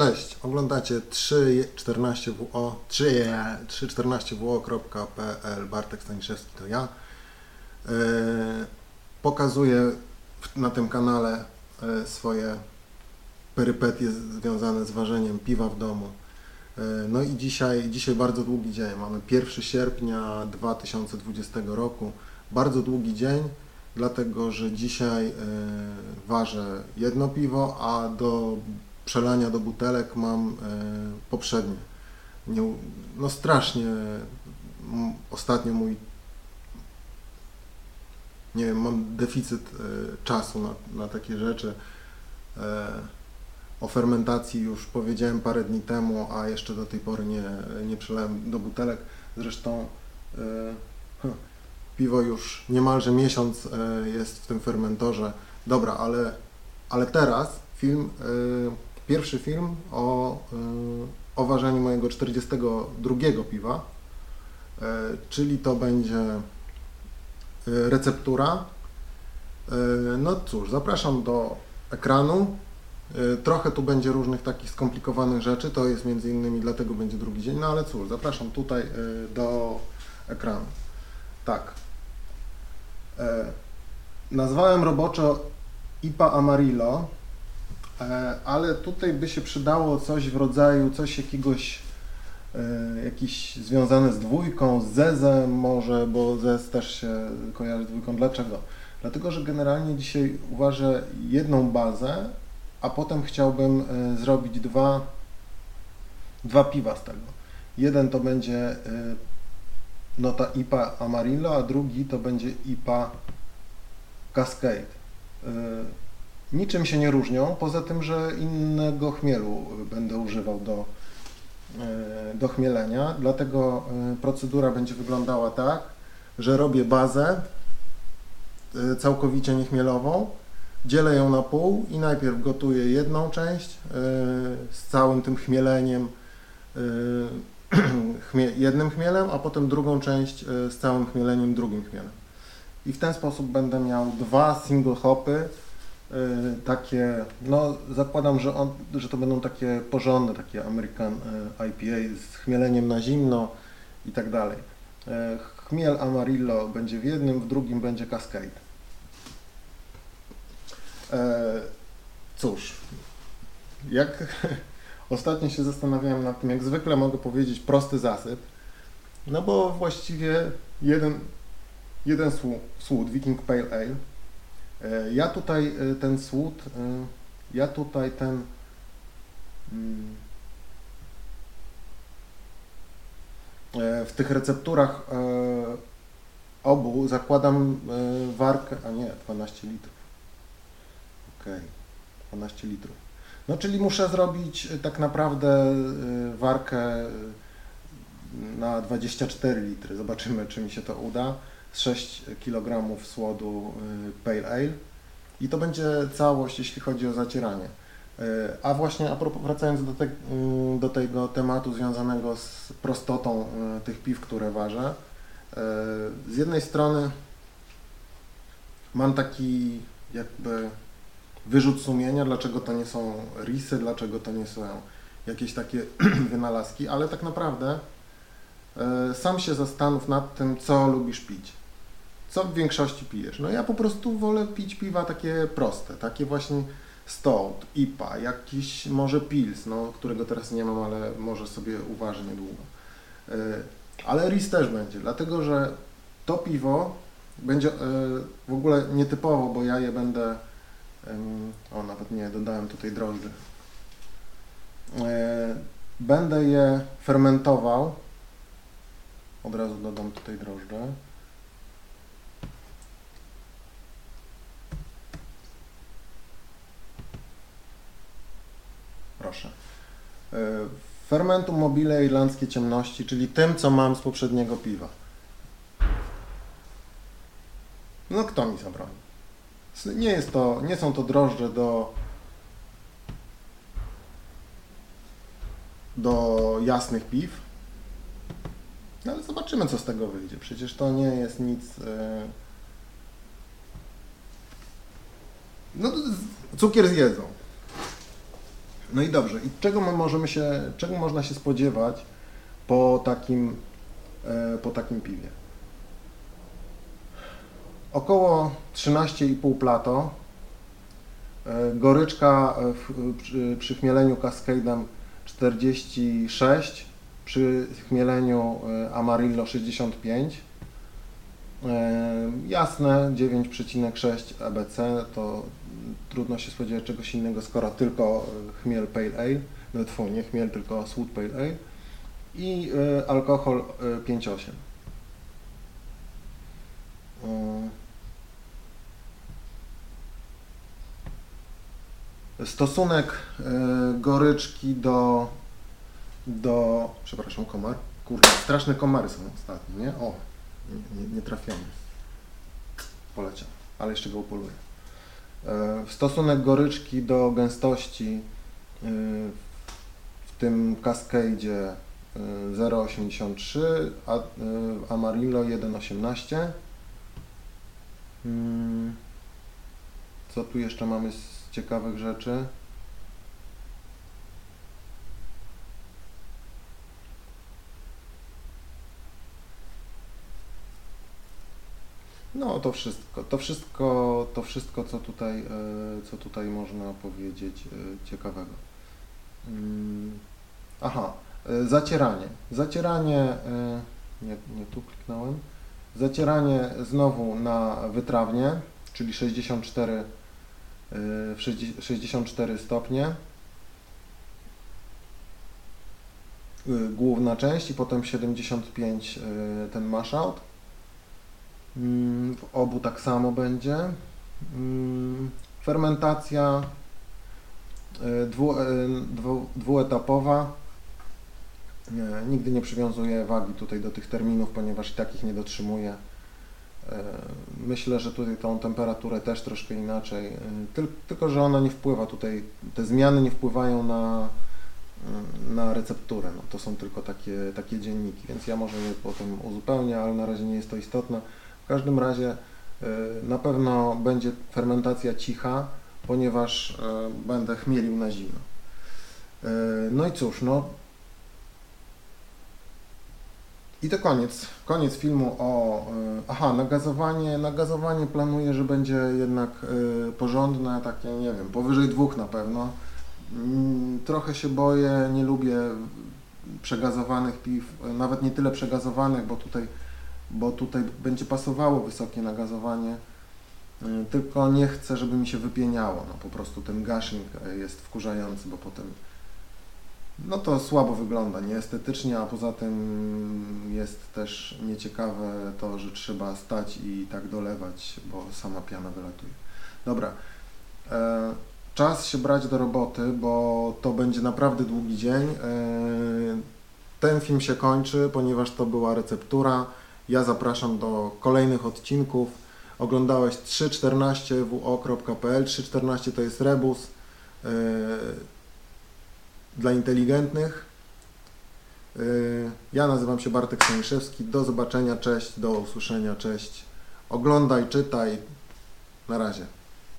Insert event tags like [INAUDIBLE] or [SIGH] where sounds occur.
Cześć, oglądacie 314wo 314wo.pl Bartek Staniszewski to ja. E, Pokazuję na tym kanale e, swoje perypetie związane z ważeniem piwa w domu. E, No i dzisiaj, dzisiaj bardzo długi dzień. Mamy 1 sierpnia 2020 roku. Bardzo długi dzień, dlatego że dzisiaj ważę jedno piwo, a do przelania do butelek mam e, poprzednie. Nie, no strasznie ostatnio mój nie wiem, mam deficyt e, czasu na, na takie rzeczy. E, o fermentacji już powiedziałem parę dni temu, a jeszcze do tej pory nie, nie przelałem do butelek. Zresztą hm, piwo już niemalże miesiąc jest w tym fermentorze. Dobra, ale, ale teraz film, pierwszy film o, e, o ważeniu mojego 42 piwa, e, czyli to będzie e, receptura. No cóż, zapraszam do ekranu. Trochę tu będzie różnych takich skomplikowanych rzeczy, to jest między innymi dlatego będzie drugi dzień, no ale cóż, zapraszam tutaj do ekranu. Tak. Nazwałem roboczo IPA Amarillo, ale tutaj by się przydało coś w rodzaju, coś jakiegoś, e, jakiś związane z dwójką, z zezem może, bo zez też się kojarzy z dwójką. Dlaczego? Dlatego, że generalnie dzisiaj uważę jedną bazę, a potem chciałbym e, zrobić dwa, dwa piwa z tego. Jeden to będzie e, nota IPA Amarillo, a drugi to będzie IPA Cascade. Niczym się nie różnią, poza tym, że innego chmielu będę używał do, e, do chmielenia. Dlatego e, procedura będzie wyglądała tak, że robię bazę e, całkowicie niechmielową, dzielę ją na pół i najpierw gotuję jedną część z całym tym chmieleniem, [CLEARS THROAT] chmie- jednym chmielem, a potem drugą część z całym chmieleniem drugim chmielem. I w ten sposób będę miał dwa single hopy, takie, no zakładam, że, on, że to będą takie porządne, takie American e, IPA z chmieleniem na zimno i tak dalej. E, Chmiel Amarillo będzie w jednym, w drugim będzie Cascade. Cóż, jak [LAUGHS] ostatnio się zastanawiałem nad tym, jak zwykle mogę powiedzieć prosty zasyp, no bo właściwie jeden, jeden słód Viking Pale Ale. E, Ja tutaj e, ten słód, e, ja tutaj ten e, w tych recepturach e, obu zakładam e, warkę, a nie, 12 litrów. Okej, 12 litrów. No czyli muszę zrobić e, tak naprawdę e, warkę e, na 24 litry. Zobaczymy, czy mi się to uda. Z 6 kg słodu e, Pale Ale. I to będzie całość, jeśli chodzi o zacieranie. E, A właśnie a propos, wracając do, te, mm, do tego tematu związanego z prostotą tych piw, które ważę. Z jednej strony mam taki jakby wyrzut sumienia, dlaczego to nie są risy, dlaczego to nie są jakieś takie [CLEARS THROAT] wynalazki, ale tak naprawdę sam się zastanów nad tym, co lubisz pić. Co w większości pijesz? No ja po prostu wolę pić piwa takie proste, takie właśnie stout, IPA, jakiś może pils, no, którego teraz nie mam, ale może sobie uważę niedługo. E, Ale ris też będzie, dlatego że to piwo będzie e, w ogóle nietypowo, bo ja je będę O, nawet nie, dodałem tutaj drożdży. E, Będę je fermentował. Od razu dodam tutaj drożdże. Fermentum mobile irlandzkie ciemności, czyli tym, co mam z poprzedniego piwa. No kto mi zabroni? Nie jest to, nie są to drożdże do do jasnych piw. No ale zobaczymy co z tego wyjdzie. Przecież to nie jest nic. e, No cukier zjedzą. No i dobrze. I czego my możemy się, czego można się spodziewać po takim, e, po takim piwie? Około 13,5 plato. E, Goryczka e, w, przy, przy chmieleniu Cascade'em 46, przy chmieleniu Amarillo 65. E, Jasne 9,6 EBC to trudno się spodziewać czegoś innego, skoro tylko e, chmiel Pale Ale, no tfu, nie chmiel, tylko słód Pale Ale i e, alkohol e, 5,8. E, Stosunek goryczki do, do, przepraszam, komar, kurde, straszne komary są ostatnio, nie? O, nie, nie. Poleciał, ale jeszcze go upoluję. E, Stosunek goryczki do gęstości e, w tym Cascade'zie e, 0,83, a e, w Amarillo 1,18. Mm, Co tu jeszcze mamy z ciekawych rzeczy? No to wszystko, to wszystko, to wszystko co tutaj, e, co tutaj można powiedzieć e, ciekawego. Mm, Aha, e, zacieranie. Zacieranie, nie, nie tu kliknąłem. Zacieranie znowu na wytrawnie, czyli 64, e, w 60 64 stopnie. Główna część i potem 75 e, ten mashout. Mm, W obu tak samo będzie. Mm, Fermentacja e, dwu, e, dwu, dwuetapowa. Nigdy nie przywiązuję wagi tutaj do tych terminów, ponieważ i tak ich nie dotrzymuję. E, Myślę, że tutaj tą temperaturę też troszkę inaczej, tyl- tylko że ona nie wpływa tutaj, te zmiany nie wpływają na, mm, na recepturę. No, to są tylko takie, takie dzienniki, więc ja może je potem uzupełnię, ale na razie nie jest to istotne. Każdym razie e, na pewno będzie fermentacja cicha, ponieważ e, będę chmielił na zimno. E, No i cóż, no i to koniec, koniec filmu o... Aha, nagazowanie, nagazowanie planuję, że będzie jednak porządne, takie nie wiem, powyżej dwóch na pewno. Mm, Trochę się boję, nie lubię przegazowanych piw, nawet nie tyle przegazowanych, bo tutaj, bo tutaj będzie pasowało wysokie nagazowanie, e, tylko nie chcę, żeby mi się wypieniało, no po prostu ten gushing e, jest wkurzający, bo potem no to słabo wygląda, nieestetycznie, a poza tym jest też nieciekawe to, że trzeba stać i tak dolewać, bo sama piana wylatuje. Dobra, e, czas się brać do roboty, bo to będzie naprawdę długi dzień. E, ten film się kończy, ponieważ to była receptura. Ja zapraszam do kolejnych odcinków. Oglądałeś 314wo.pl. 314 to jest rebus. E, dla inteligentnych. Yy, Ja nazywam się Bartek Staniszewski. Do zobaczenia, cześć, do usłyszenia, cześć. Oglądaj, czytaj. Na razie.